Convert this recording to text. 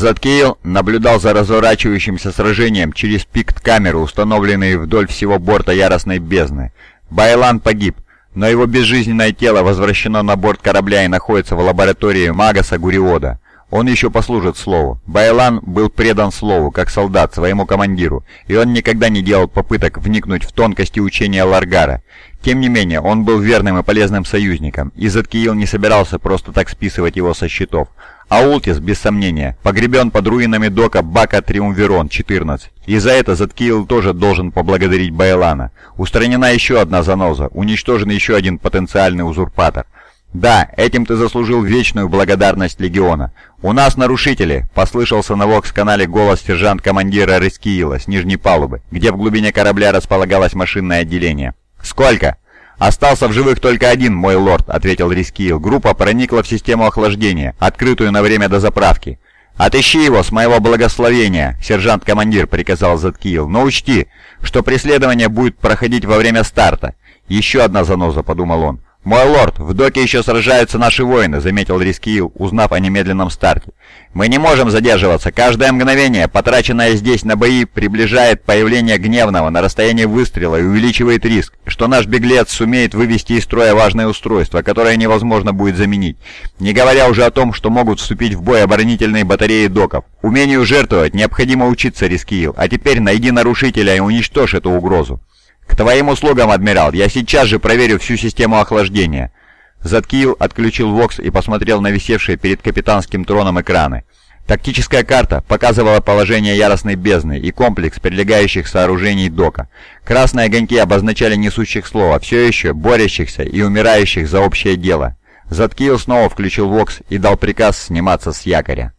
Заткейл наблюдал за разворачивающимся сражением через пикт-камеры, установленные вдоль всего борта яростной бездны. Байлан погиб, но его безжизненное тело возвращено на борт корабля и находится в лаборатории Магаса Гуриода. Он еще послужит слову. Байлан был предан слову, как солдат, своему командиру, и он никогда не делал попыток вникнуть в тонкости учения Ларгара. Тем не менее, он был верным и полезным союзником, и Заткиил не собирался просто так списывать его со счетов. А Ултис, без сомнения, погребен под руинами дока Бака Триумвирон-14. И за это Заткиил тоже должен поблагодарить Байлана. Устранена еще одна заноза, уничтожен еще один потенциальный узурпатор. «Да, этим ты заслужил вечную благодарность Легиона. У нас нарушители!» — послышался на Вокс-канале голос сержант-командира Рескиила с нижней палубы, где в глубине корабля располагалось машинное отделение. «Сколько?» «Остался в живых только один, мой лорд», — ответил Рискиил. «Группа проникла в систему охлаждения, открытую на время дозаправки». «Отыщи его с моего благословения», — сержант-командир приказал Заткиил. «Но учти, что преследование будет проходить во время старта». «Еще одна заноза», — подумал он. «Мой лорд, в доке еще сражаются наши воины», — заметил Рискиил, узнав о немедленном старте. «Мы не можем задерживаться. Каждое мгновение, потраченное здесь на бои, приближает появление гневного на расстоянии выстрела и увеличивает риск, что наш беглец сумеет вывести из строя важное устройство, которое невозможно будет заменить, не говоря уже о том, что могут вступить в бой оборонительные батареи доков. Умению жертвовать необходимо учиться, Рискиил, а теперь найди нарушителя и уничтожь эту угрозу». «К твоим услугам, адмирал! Я сейчас же проверю всю систему охлаждения!» Заткиил отключил ВОКС и посмотрел на висевшие перед капитанским троном экраны. Тактическая карта показывала положение яростной бездны и комплекс прилегающих сооружений дока. Красные огоньки обозначали несущих слова, все еще борющихся и умирающих за общее дело. Заткиил снова включил ВОКС и дал приказ сниматься с якоря.